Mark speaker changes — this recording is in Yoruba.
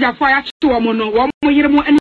Speaker 1: sogyafoɔ a yɛakye wɔn no wɔn yere mu ne